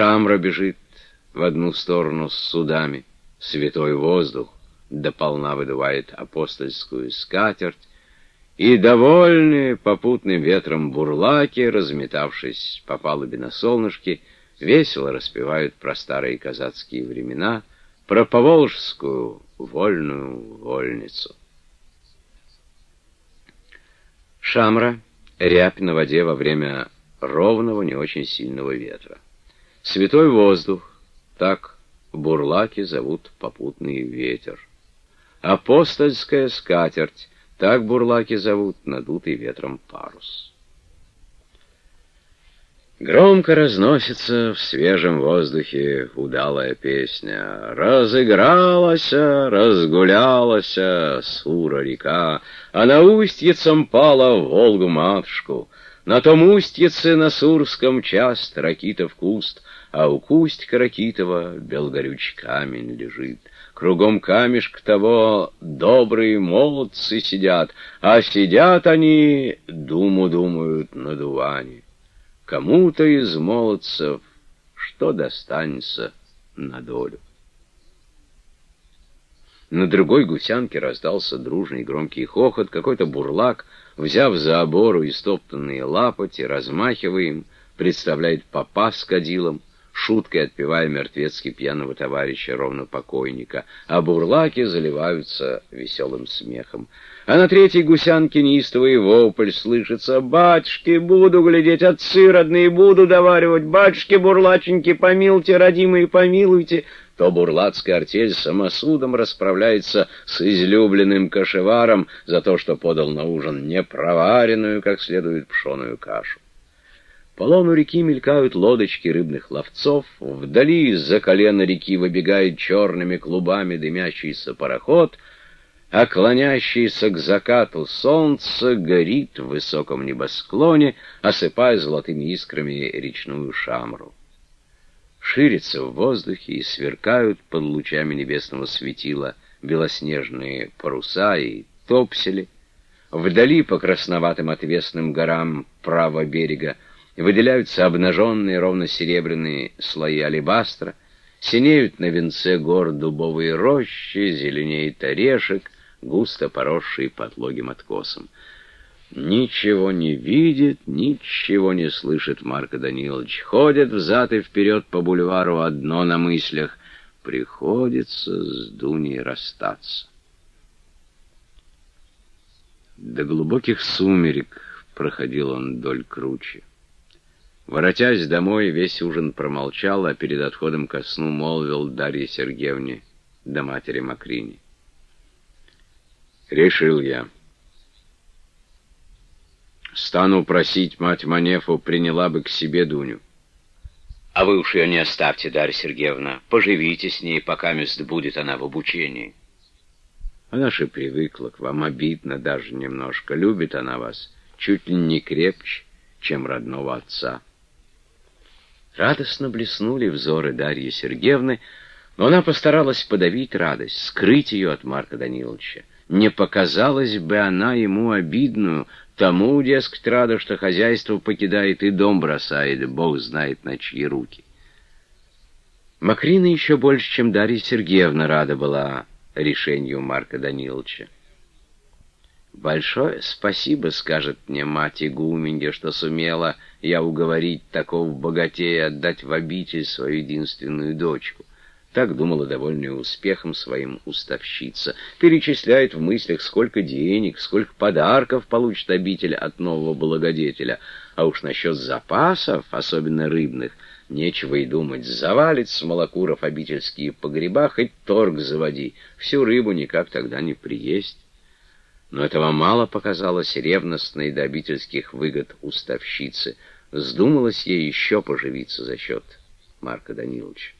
Шамра бежит в одну сторону с судами, святой воздух дополна выдувает апостольскую скатерть, и довольные попутным ветром бурлаки, разметавшись по палубе на солнышке, весело распевают про старые казацкие времена, про поволжскую вольную вольницу. Шамра — рябь на воде во время ровного, не очень сильного ветра. Святой воздух — так бурлаки зовут попутный ветер. Апостольская скатерть — так бурлаки зовут надутый ветром парус. Громко разносится в свежем воздухе удалая песня. Разыгралась, разгулялась Сура-река, А на устьицам пала в Волгу-матушку. На том устьице на Сурском част ракитов куст, А у кустька ракитова белгорюч камень лежит. Кругом камешк того добрые молодцы сидят, А сидят они, думу думают на дуване. Кому-то из молодцев что достанется на долю. На другой гусянке раздался дружный громкий хохот, какой-то бурлак, взяв за обору истоптанные лапоти, размахивая им, представляет попа с кадилом, шуткой отпевая мертвецки пьяного товарища, ровно покойника, а бурлаки заливаются веселым смехом. А на третьей гусянке неистовый вопль слышится. «Батюшки, буду глядеть, отцы родные, буду доваривать, батюшки, бурлаченьки, помилуйте, родимые, помилуйте!» То бурлацкая артель самосудом расправляется с излюбленным кашеваром за то, что подал на ужин непроваренную, как следует, пшеную кашу. По лону реки мелькают лодочки рыбных ловцов, вдали из-за колена реки выбегает черными клубами дымящийся пароход, а клонящийся к закату солнце горит в высоком небосклоне, осыпая золотыми искрами речную шамру. Ширится в воздухе и сверкают под лучами небесного светила белоснежные паруса и топсели. Вдали по красноватым отвесным горам правого берега выделяются обнаженные ровно-серебряные слои алебастра, синеют на венце гор дубовые рощи, зеленеет орешек, густо поросший подлогим откосом. Ничего не видит, ничего не слышит Марко Данилович. Ходит взад и вперед по бульвару одно на мыслях. Приходится с Дуней расстаться. До глубоких сумерек проходил он вдоль кручи. Воротясь домой, весь ужин промолчал, а перед отходом ко сну молвил Дарье Сергеевне до матери Макрини. Решил я. Стану просить мать Манефу, приняла бы к себе Дуню. А вы уж ее не оставьте, Дарья Сергеевна. Поживите с ней, пока мест будет она в обучении. Она же привыкла к вам, обидно даже немножко. Любит она вас чуть ли не крепче, чем родного отца. Радостно блеснули взоры Дарьи Сергеевны, но она постаралась подавить радость, скрыть ее от Марка Даниловича. Не показалась бы она ему обидную, тому, дескать, рада, что хозяйство покидает и дом бросает, бог знает на чьи руки. Макрина еще больше, чем Дарья Сергеевна, рада была решению Марка Даниловича. Большое спасибо, скажет мне мать игуменья, что сумела я уговорить такого богатея отдать в обитель свою единственную дочку. Так думала довольная успехом своим уставщица. Перечисляет в мыслях, сколько денег, сколько подарков получит обитель от нового благодетеля. А уж насчет запасов, особенно рыбных, нечего и думать. Завалит молокуров обительские погреба, хоть торг заводи. Всю рыбу никак тогда не приесть. Но этого мало показалось ревностной до обительских выгод уставщицы. Вздумалось ей еще поживиться за счет Марка Даниловича.